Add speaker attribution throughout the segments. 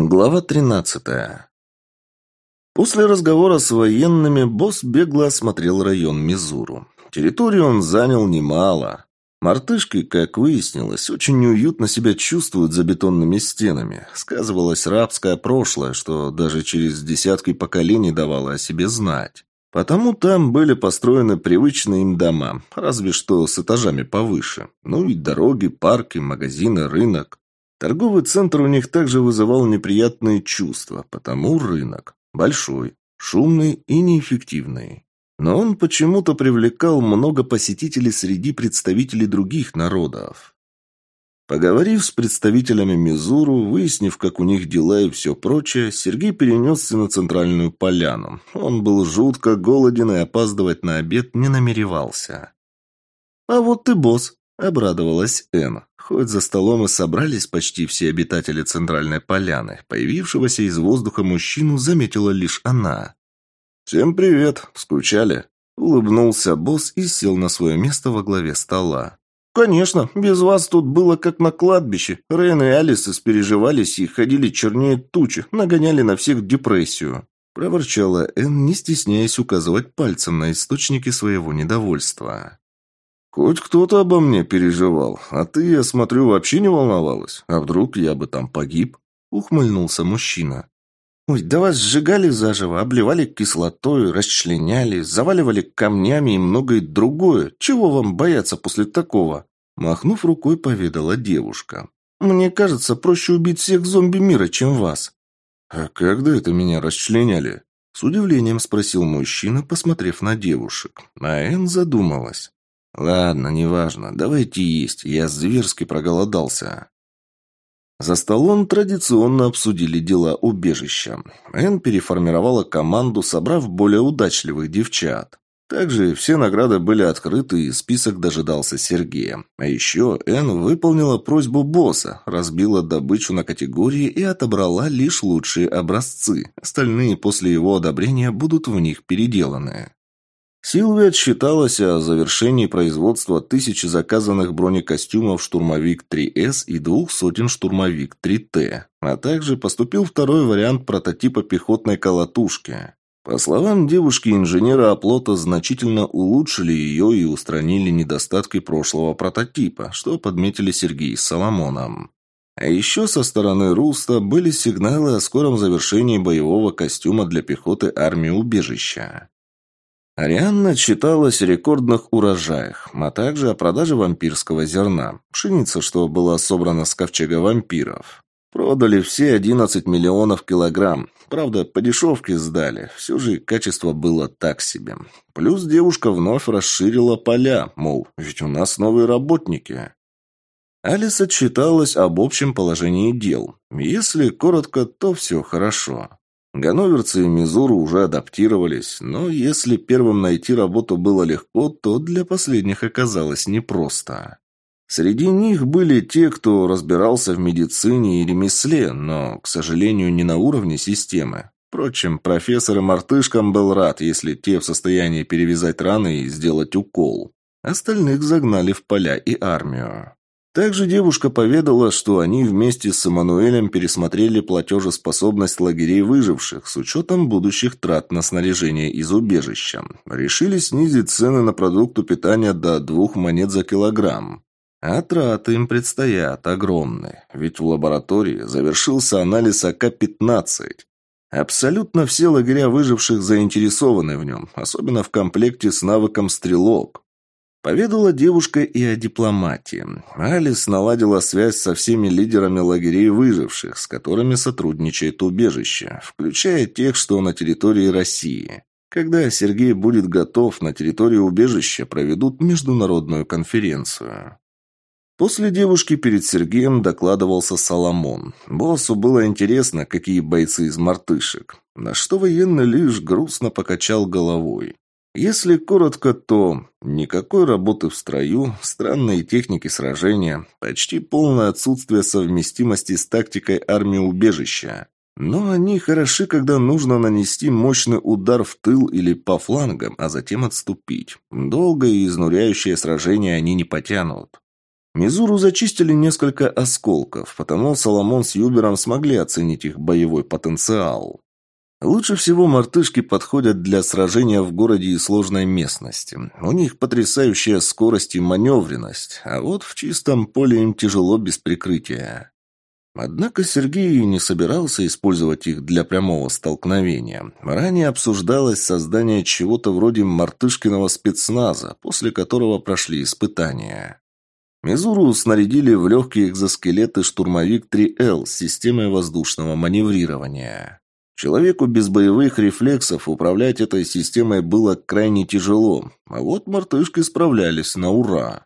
Speaker 1: Глава 13. После разговора с военными босс бегло осмотрел район Мизуру. Территорию он занял немало. Мартышки, как выяснилось, очень неуютно себя чувствуют за бетонными стенами. Сказывалось рабское прошлое, что даже через десятки поколений давало о себе знать. Потому там были построены привычные им дома, разве что с этажами повыше. Ну и дороги, парки, магазины, рынок. Торговый центр у них также вызывал неприятные чувства, потому рынок большой, шумный и неэффективный. Но он почему-то привлекал много посетителей среди представителей других народов. Поговорив с представителями Мизуру, выяснив, как у них дела и все прочее, Сергей перенесся на центральную поляну. Он был жутко голоден и опаздывать на обед не намеревался. «А вот ты босс», — обрадовалась Энн. Хоть за столом и собрались почти все обитатели центральной поляны, появившегося из воздуха мужчину заметила лишь она. «Всем привет! Скучали?» Улыбнулся босс и сел на свое место во главе стола. «Конечно, без вас тут было как на кладбище. Рейн и Алис испереживались и ходили чернее тучи, нагоняли на всех депрессию», проворчала Энн, не стесняясь указывать пальцем на источники своего недовольства. «Хоть кто-то обо мне переживал, а ты, я смотрю, вообще не волновалась. А вдруг я бы там погиб?» — ухмыльнулся мужчина. «Ой, да вас сжигали заживо, обливали кислотой, расчленяли, заваливали камнями и многое другое. Чего вам бояться после такого?» Махнув рукой, поведала девушка. «Мне кажется, проще убить всех зомби мира, чем вас». «А когда это меня расчленяли?» С удивлением спросил мужчина, посмотрев на девушек. А Энн задумалась. «Ладно, неважно. Давайте есть. Я зверски проголодался». За столом традиционно обсудили дела убежища. Энн переформировала команду, собрав более удачливых девчат. Также все награды были открыты, и список дожидался Сергея. А еще Энн выполнила просьбу босса, разбила добычу на категории и отобрала лишь лучшие образцы. Остальные после его одобрения будут в них переделаны. Силви отсчиталась о завершении производства тысячи заказанных бронекостюмов «Штурмовик-3С» и двух сотен «Штурмовик-3Т», а также поступил второй вариант прототипа пехотной колотушки. По словам девушки, инженеры оплота значительно улучшили ее и устранили недостатки прошлого прототипа, что подметили Сергей с Соломоном. А еще со стороны Руста были сигналы о скором завершении боевого костюма для пехоты армии убежища. Арианна читалась о рекордных урожаях, а также о продаже вампирского зерна. Пшеница, что была собрана с ковчега вампиров. Продали все 11 миллионов килограмм. Правда, по дешевке сдали. Все же качество было так себе. Плюс девушка вновь расширила поля, мол, ведь у нас новые работники. Алис отчиталась об общем положении дел. Если коротко, то все хорошо. Ганноверцы и Мизуру уже адаптировались, но если первым найти работу было легко, то для последних оказалось непросто. Среди них были те, кто разбирался в медицине и ремесле, но, к сожалению, не на уровне системы. Впрочем, профессор и мартышкам был рад, если те в состоянии перевязать раны и сделать укол. Остальных загнали в поля и армию. Также девушка поведала, что они вместе с Эммануэлем пересмотрели платежеспособность лагерей выживших с учетом будущих трат на снаряжение из убежища. Решили снизить цены на продукты питания до двух монет за килограмм. А траты им предстоят огромные, ведь в лаборатории завершился анализ АК-15. Абсолютно все лагеря выживших заинтересованы в нем, особенно в комплекте с навыком «Стрелок». Поведала девушка и о дипломатии. Алис наладила связь со всеми лидерами лагерей выживших, с которыми сотрудничает убежище, включая тех, что на территории России. Когда Сергей будет готов, на территории убежища проведут международную конференцию. После девушки перед Сергеем докладывался Соломон. Боссу было интересно, какие бойцы из мартышек. На что военный лишь грустно покачал головой. Если коротко, то никакой работы в строю, странные техники сражения, почти полное отсутствие совместимости с тактикой армии убежища. Но они хороши, когда нужно нанести мощный удар в тыл или по флангам, а затем отступить. Долгое и изнуряющее сражение они не потянут. Мизуру зачистили несколько осколков, потому Соломон с Юбером смогли оценить их боевой потенциал. Лучше всего мартышки подходят для сражения в городе и сложной местности. У них потрясающая скорость и маневренность, а вот в чистом поле им тяжело без прикрытия. Однако Сергей не собирался использовать их для прямого столкновения. Ранее обсуждалось создание чего-то вроде мартышкиного спецназа, после которого прошли испытания. Мизуру снарядили в легкие экзоскелеты штурмовик 3Л с системой воздушного маневрирования. Человеку без боевых рефлексов управлять этой системой было крайне тяжело, а вот мартышки справлялись на ура.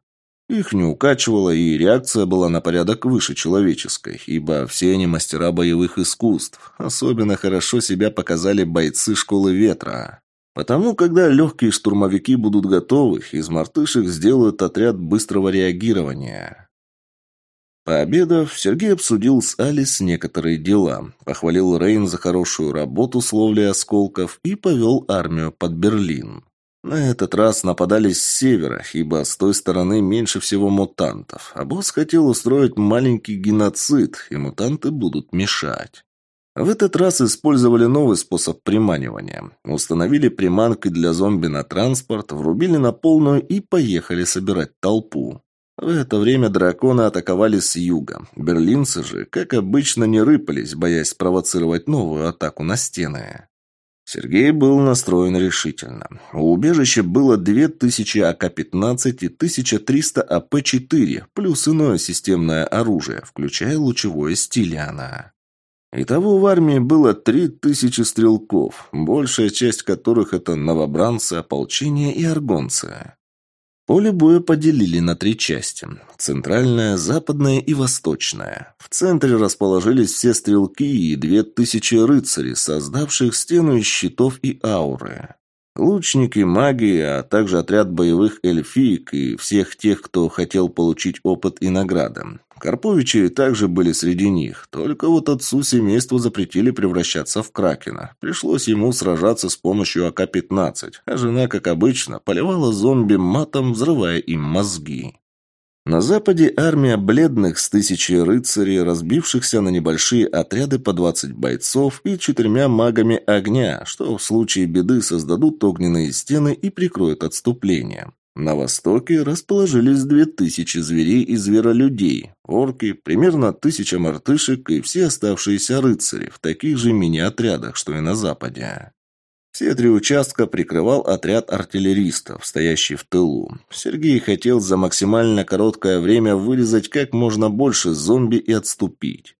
Speaker 1: Их не укачивало, и реакция была на порядок выше человеческой, ибо все они мастера боевых искусств. Особенно хорошо себя показали бойцы школы ветра. Потому, когда легкие штурмовики будут готовы, из мартышек сделают отряд быстрого реагирования. Пообедав, Сергей обсудил с Алис некоторые дела, похвалил Рейн за хорошую работу с ловлей осколков и повел армию под Берлин. На этот раз нападали с севера, ибо с той стороны меньше всего мутантов, а босс хотел устроить маленький геноцид, и мутанты будут мешать. В этот раз использовали новый способ приманивания. Установили приманки для зомби на транспорт, врубили на полную и поехали собирать толпу. В это время драконы атаковали с юга. Берлинцы же, как обычно, не рыпались, боясь спровоцировать новую атаку на стены. Сергей был настроен решительно. У убежища было 2000 АК-15 и 1300 АП-4, плюс иное системное оружие, включая лучевое стилиана. Итого в армии было 3000 стрелков, большая часть которых это новобранцы, ополчения и аргонцы. Поле боя поделили на три части – центральное, западное и восточное. В центре расположились все стрелки и две тысячи рыцарей, создавших стену из щитов и ауры. Лучники, маги, а также отряд боевых эльфиек и всех тех, кто хотел получить опыт и награды. Карповичи также были среди них, только вот отцу семейства запретили превращаться в Кракена. Пришлось ему сражаться с помощью АК-15, а жена, как обычно, поливала зомби матом, взрывая им мозги. На западе армия бледных с тысячи рыцарей, разбившихся на небольшие отряды по 20 бойцов и четырьмя магами огня, что в случае беды создадут огненные стены и прикроют отступление. На востоке расположились две тысячи зверей и зверолюдей, орки, примерно тысяча мартышек и все оставшиеся рыцари в таких же мини-отрядах, что и на западе. Все три участка прикрывал отряд артиллеристов, стоящий в тылу. Сергей хотел за максимально короткое время вырезать как можно больше зомби и отступить.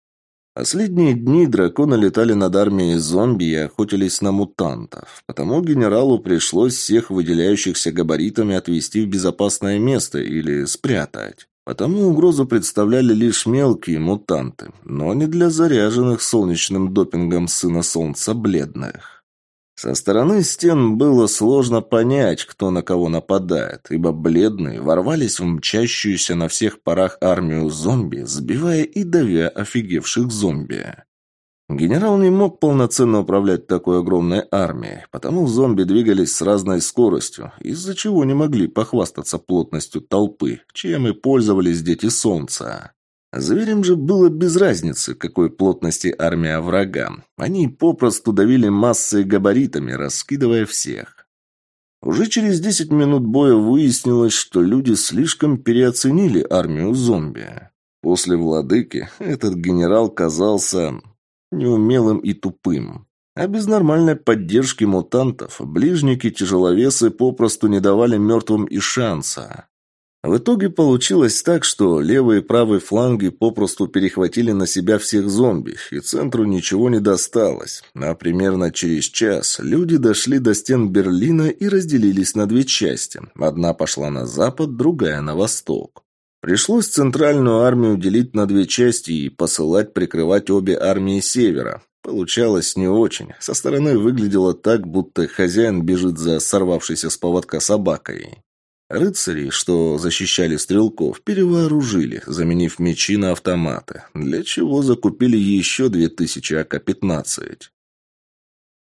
Speaker 1: Последние дни драконы летали над армией зомби и охотились на мутантов, потому генералу пришлось всех выделяющихся габаритами отвезти в безопасное место или спрятать. Потому угрозу представляли лишь мелкие мутанты, но не для заряженных солнечным допингом сына солнца бледных. Со стороны стен было сложно понять, кто на кого нападает, ибо бледные ворвались в мчащуюся на всех парах армию зомби, сбивая и давя офигевших зомби. Генерал не мог полноценно управлять такой огромной армией, потому зомби двигались с разной скоростью, из-за чего не могли похвастаться плотностью толпы, чем и пользовались дети солнца. Зверям же было без разницы, какой плотности армия врага. Они попросту давили массой габаритами, раскидывая всех. Уже через десять минут боя выяснилось, что люди слишком переоценили армию зомби. После владыки этот генерал казался неумелым и тупым. А без нормальной поддержки мутантов ближники-тяжеловесы попросту не давали мертвым и шанса. В итоге получилось так, что левый и правый фланги попросту перехватили на себя всех зомби, и центру ничего не досталось. А примерно через час люди дошли до стен Берлина и разделились на две части. Одна пошла на запад, другая на восток. Пришлось центральную армию делить на две части и посылать прикрывать обе армии севера. Получалось не очень. Со стороны выглядело так, будто хозяин бежит за сорвавшейся с поводка собакой. Рыцари, что защищали стрелков, перевооружили, заменив мечи на автоматы, для чего закупили еще две тысячи АК-15.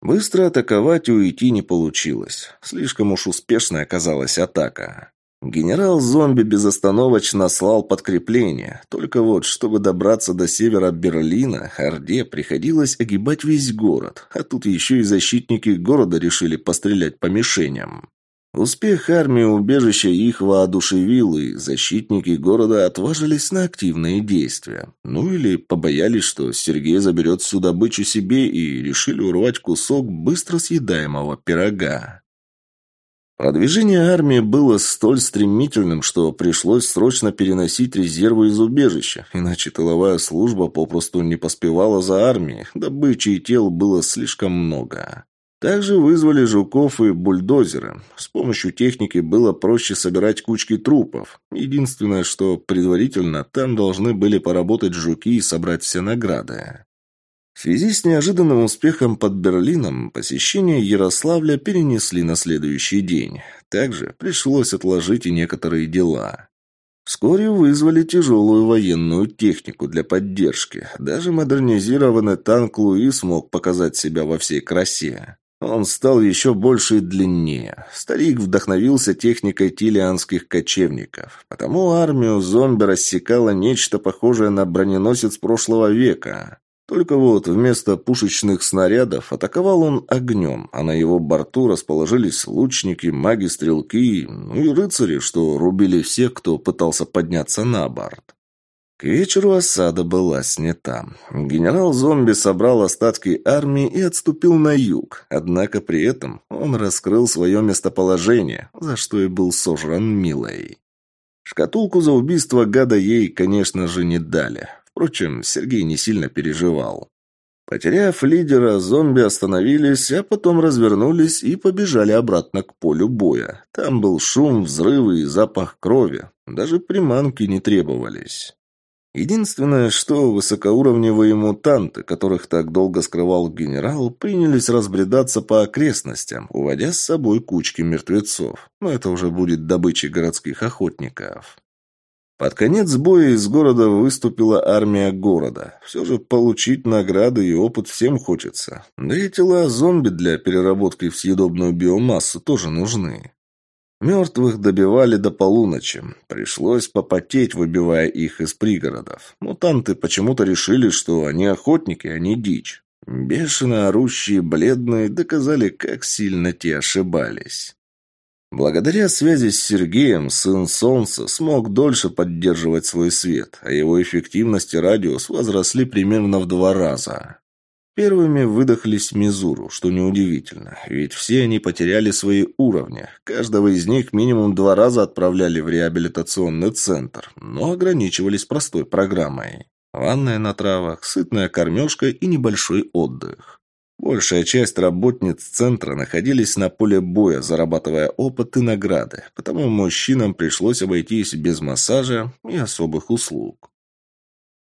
Speaker 1: Быстро атаковать и уйти не получилось. Слишком уж успешной оказалась атака. Генерал-зомби безостановочно слал подкрепление. Только вот, чтобы добраться до севера Берлина, Орде приходилось огибать весь город. А тут еще и защитники города решили пострелять по мишеням. Успех армии убежища их воодушевил, и защитники города отважились на активные действия. Ну или побоялись, что Сергей заберет всю добычу себе и решили урвать кусок быстро съедаемого пирога. Продвижение армии было столь стремительным, что пришлось срочно переносить резервы из убежища, иначе тыловая служба попросту не поспевала за армией, добычи и тел было слишком много. Также вызвали жуков и бульдозеры. С помощью техники было проще собирать кучки трупов. Единственное, что предварительно там должны были поработать жуки и собрать все награды. В связи с неожиданным успехом под Берлином посещение Ярославля перенесли на следующий день. Также пришлось отложить и некоторые дела. Вскоре вызвали тяжелую военную технику для поддержки. Даже модернизированный танк Луи смог показать себя во всей красе. Он стал еще больше и длиннее. Старик вдохновился техникой тилианских кочевников. Потому армию зомби рассекало нечто похожее на броненосец прошлого века. Только вот вместо пушечных снарядов атаковал он огнем, а на его борту расположились лучники, маги-стрелки, ну и рыцари, что рубили всех, кто пытался подняться на борт. К вечеру осада была снята. Генерал-зомби собрал остатки армии и отступил на юг, однако при этом он раскрыл свое местоположение, за что и был сожран Милой. Шкатулку за убийство гада ей, конечно же, не дали. Впрочем, Сергей не сильно переживал. Потеряв лидера, зомби остановились, а потом развернулись и побежали обратно к полю боя. Там был шум, взрывы и запах крови. Даже приманки не требовались. Единственное, что высокоуровневые мутанты, которых так долго скрывал генерал, принялись разбредаться по окрестностям, уводя с собой кучки мертвецов. Но это уже будет добычей городских охотников. Под конец боя из города выступила армия города. Все же получить награды и опыт всем хочется. Да и тела зомби для переработки в съедобную биомассу тоже нужны. Мертвых добивали до полуночи. Пришлось попотеть, выбивая их из пригородов. Мутанты почему-то решили, что они охотники, а не дичь. Бешено орущие, бледные, доказали, как сильно те ошибались. Благодаря связи с Сергеем, сын Солнца смог дольше поддерживать свой свет, а его эффективность и радиус возросли примерно в два раза. Первыми выдохлись Мизуру, что неудивительно, ведь все они потеряли свои уровни. Каждого из них минимум два раза отправляли в реабилитационный центр, но ограничивались простой программой. Ванная на травах, сытная кормежка и небольшой отдых. Большая часть работниц центра находились на поле боя, зарабатывая опыт и награды, потому мужчинам пришлось обойтись без массажа и особых услуг.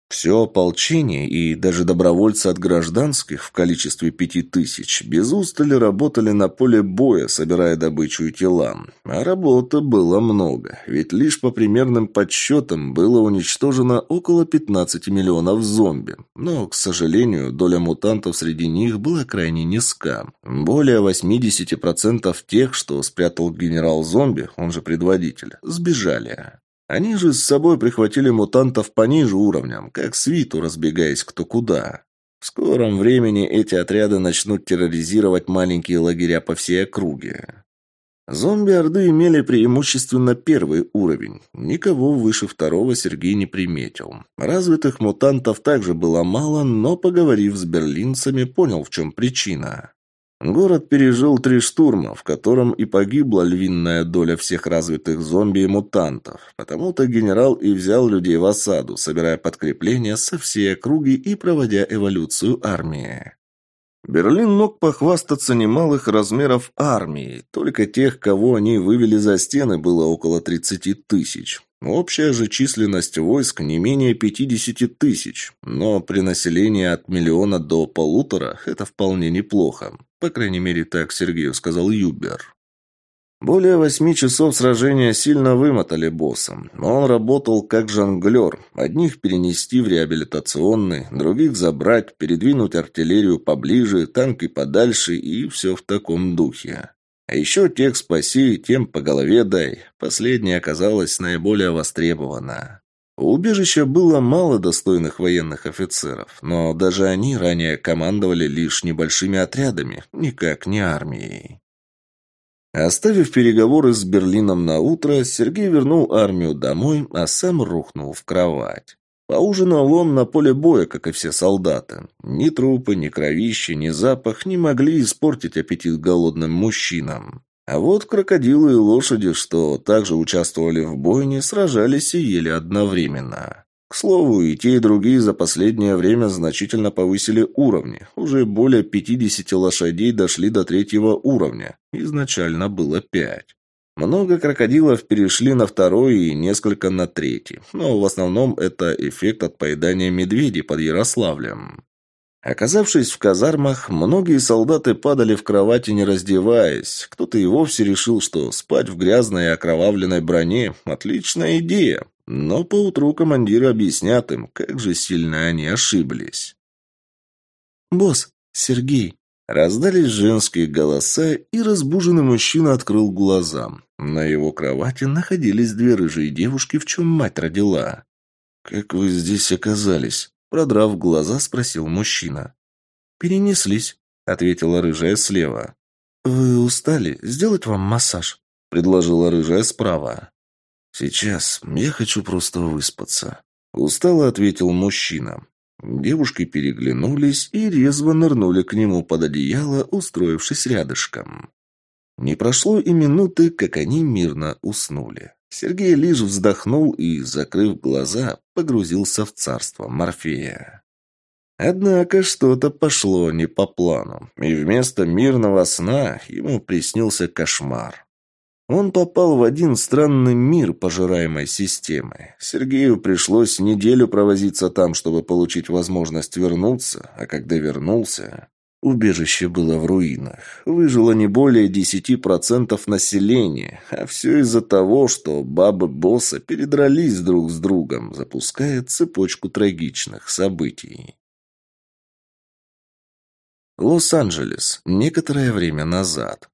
Speaker 1: Все ополчение и даже добровольцы от гражданских в количестве пяти тысяч без устали работали на поле боя, собирая добычу и тела. А работы было много, ведь лишь по примерным подсчетам было уничтожено около 15 миллионов зомби. Но, к сожалению, доля мутантов среди них была крайне низка. Более 80% тех, что спрятал генерал-зомби, он же предводитель, сбежали. Они же с собой прихватили мутантов пониже уровнем, как свиту, разбегаясь кто куда. В скором времени эти отряды начнут терроризировать маленькие лагеря по всей округе. Зомби-орды имели преимущественно первый уровень. Никого выше второго Сергей не приметил. Развитых мутантов также было мало, но, поговорив с берлинцами, понял, в чем причина. Город пережил три штурма, в котором и погибла львиная доля всех развитых зомби и мутантов. Потому-то генерал и взял людей в осаду, собирая подкрепления со всей округи и проводя эволюцию армии. Берлин мог похвастаться немалых размеров армии, только тех, кого они вывели за стены, было около 30 тысяч. Общая же численность войск не менее 50 тысяч, но при населении от миллиона до полутора это вполне неплохо. По крайней мере, так Сергею сказал Юбер. Более восьми часов сражения сильно вымотали босса. Он работал как жонглер. Одних перенести в реабилитационный, других забрать, передвинуть артиллерию поближе, танки подальше и все в таком духе. А еще тех спаси, тем по голове дай. Последняя оказалась наиболее востребована. У убежища было мало достойных военных офицеров, но даже они ранее командовали лишь небольшими отрядами, никак не армией. Оставив переговоры с Берлином на утро, Сергей вернул армию домой, а сам рухнул в кровать. Поужинал он на поле боя, как и все солдаты. Ни трупы, ни кровища, ни запах не могли испортить аппетит голодным мужчинам. А вот крокодилы и лошади, что также участвовали в бойне, сражались и ели одновременно. К слову, и те, и другие за последнее время значительно повысили уровни. Уже более 50 лошадей дошли до третьего уровня. Изначально было пять. Много крокодилов перешли на второй и несколько на третий. Но в основном это эффект от поедания медведей под Ярославлем. Оказавшись в казармах, многие солдаты падали в кровати, не раздеваясь. Кто-то и вовсе решил, что спать в грязной и окровавленной броне – отличная идея. Но поутру командиры объяснят им, как же сильно они ошиблись.
Speaker 2: «Босс, Сергей!»
Speaker 1: Раздались женские голоса, и разбуженный мужчина открыл глаза. На его кровати находились две рыжие девушки, в чем мать родила. «Как вы здесь оказались?» Продрав глаза, спросил мужчина.
Speaker 2: «Перенеслись», — ответила рыжая слева.
Speaker 1: «Вы устали? Сделать вам массаж?» — предложила рыжая справа. «Сейчас. Я хочу просто выспаться», — устало ответил мужчина. Девушки переглянулись и резво нырнули к нему под одеяло, устроившись рядышком. Не прошло и минуты, как они мирно уснули. Сергей лишь вздохнул и, закрыв глаза, погрузился в царство Морфея. Однако что-то пошло не по плану, и вместо мирного сна ему приснился кошмар. Он попал в один странный мир пожираемой системы. Сергею пришлось неделю провозиться там, чтобы получить возможность вернуться, а когда вернулся, Убежище было в руинах. Выжило не более 10% населения, а все из-за того, что бабы босса передрались друг с другом, запуская цепочку трагичных событий. Лос-Анджелес. Некоторое время назад.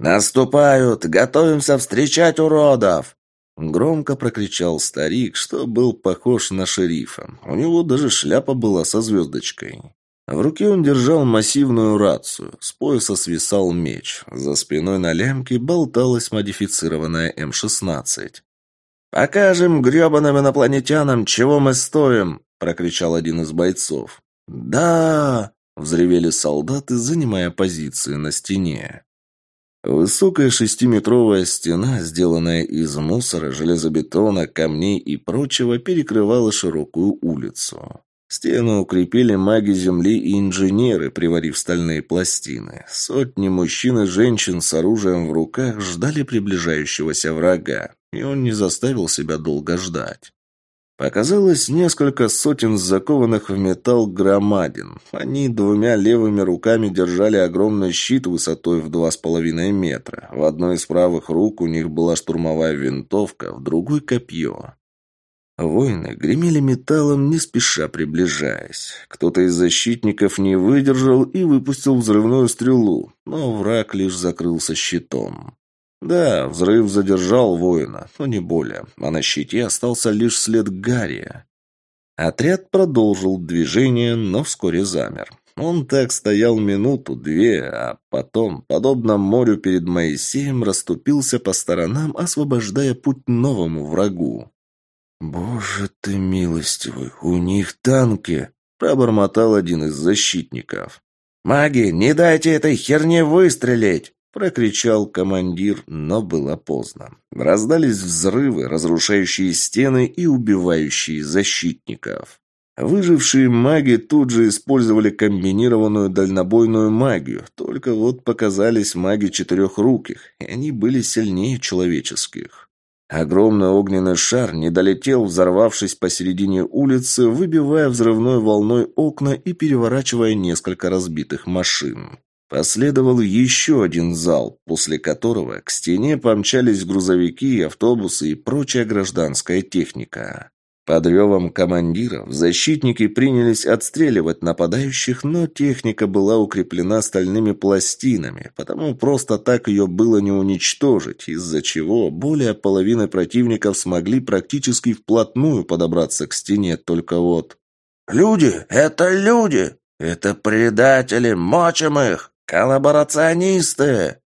Speaker 1: «Наступают! Готовимся встречать уродов!» Громко прокричал старик, что был похож на шерифа. У него даже шляпа была со звездочкой. В руке он держал массивную рацию, с пояса свисал меч, за спиной на лямке болталась модифицированная М-16. «Покажем гребаным инопланетянам, чего мы стоим!» – прокричал один из бойцов. «Да!» – взревели солдаты, занимая позиции на стене. Высокая шестиметровая стена, сделанная из мусора, железобетона, камней и прочего, перекрывала широкую улицу. Стену укрепили маги земли и инженеры, приварив стальные пластины. Сотни мужчин и женщин с оружием в руках ждали приближающегося врага, и он не заставил себя долго ждать. Показалось несколько сотен закованных в металл громадин. Они двумя левыми руками держали огромный щит высотой в два с половиной метра. В одной из правых рук у них была штурмовая винтовка, в другой — копье. Воины гремели металлом, не спеша приближаясь. Кто-то из защитников не выдержал и выпустил взрывную стрелу, но враг лишь закрылся щитом. Да, взрыв задержал воина, но не более, а на щите остался лишь след Гарри. Отряд продолжил движение, но вскоре замер. Он так стоял минуту-две, а потом, подобно морю перед Моисеем, расступился по сторонам, освобождая путь новому врагу. «Боже ты милостивый, у них танки!» – пробормотал один из защитников.
Speaker 2: «Маги, не дайте этой херне выстрелить!» – прокричал командир, но было поздно. Раздались взрывы, разрушающие стены и убивающие защитников. Выжившие маги тут же использовали комбинированную дальнобойную магию, только вот показались маги четырехруких, и они были сильнее человеческих. Огромный огненный шар не долетел, взорвавшись посередине улицы, выбивая взрывной волной окна и переворачивая несколько разбитых машин. Последовал еще один зал, после которого к стене помчались грузовики, автобусы и прочая гражданская техника.
Speaker 1: Под ревом командиров защитники принялись отстреливать нападающих, но техника была укреплена стальными пластинами, потому просто так ее было не уничтожить, из-за чего более половины противников смогли практически вплотную подобраться к стене, только вот...
Speaker 2: «Люди! Это люди! Это предатели! Мочим их! Коллаборационисты!»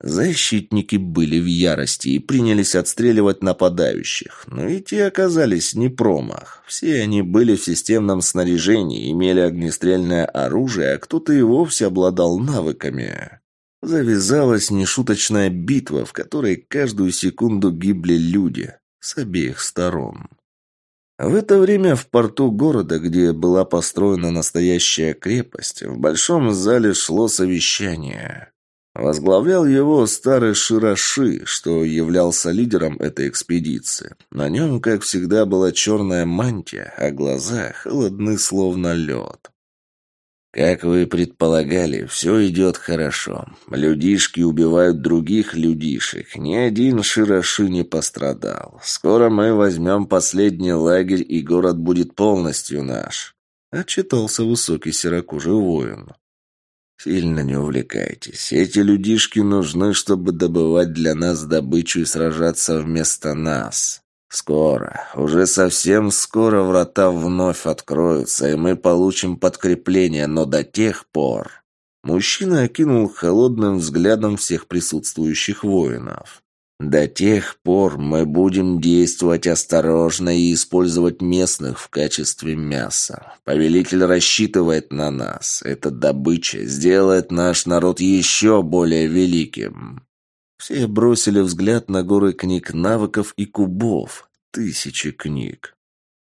Speaker 1: Защитники были в ярости и принялись отстреливать нападающих, но и те оказались не промах. Все они были в системном снаряжении, имели огнестрельное оружие, а кто-то и вовсе обладал навыками. Завязалась нешуточная битва, в которой каждую секунду гибли люди с обеих сторон. В это время в порту города, где была построена настоящая крепость, в большом зале шло совещание. Возглавлял его старый Широши, что являлся лидером этой экспедиции. На нем, как всегда, была черная мантия, а глаза холодны, словно лед. Как вы предполагали, все идет хорошо. Людишки убивают других людишек. Ни один Широши не пострадал. Скоро мы возьмем последний лагерь, и город будет полностью наш. Отчитался высокий серокожий воин. Сильно не увлекайтесь. Эти людишки нужны, чтобы добывать для нас добычу и сражаться вместо нас. Скоро, уже совсем скоро врата вновь откроются, и мы получим подкрепление, но до тех пор... Мужчина окинул холодным взглядом всех присутствующих воинов. До тех пор мы будем действовать осторожно и использовать местных в качестве мяса. Повелитель рассчитывает на нас. Эта добыча сделает наш народ еще более великим. Все бросили взгляд на горы книг навыков и кубов. Тысячи книг.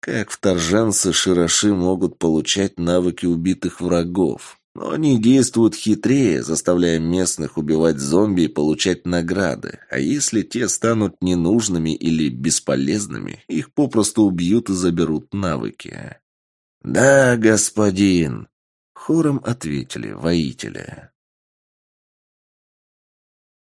Speaker 1: Как вторженцы Широши могут получать навыки убитых врагов? Но они действуют хитрее, заставляя местных убивать зомби и получать награды. А если те станут ненужными или бесполезными, их попросту убьют и заберут навыки. «Да, господин!» — хором ответили воители.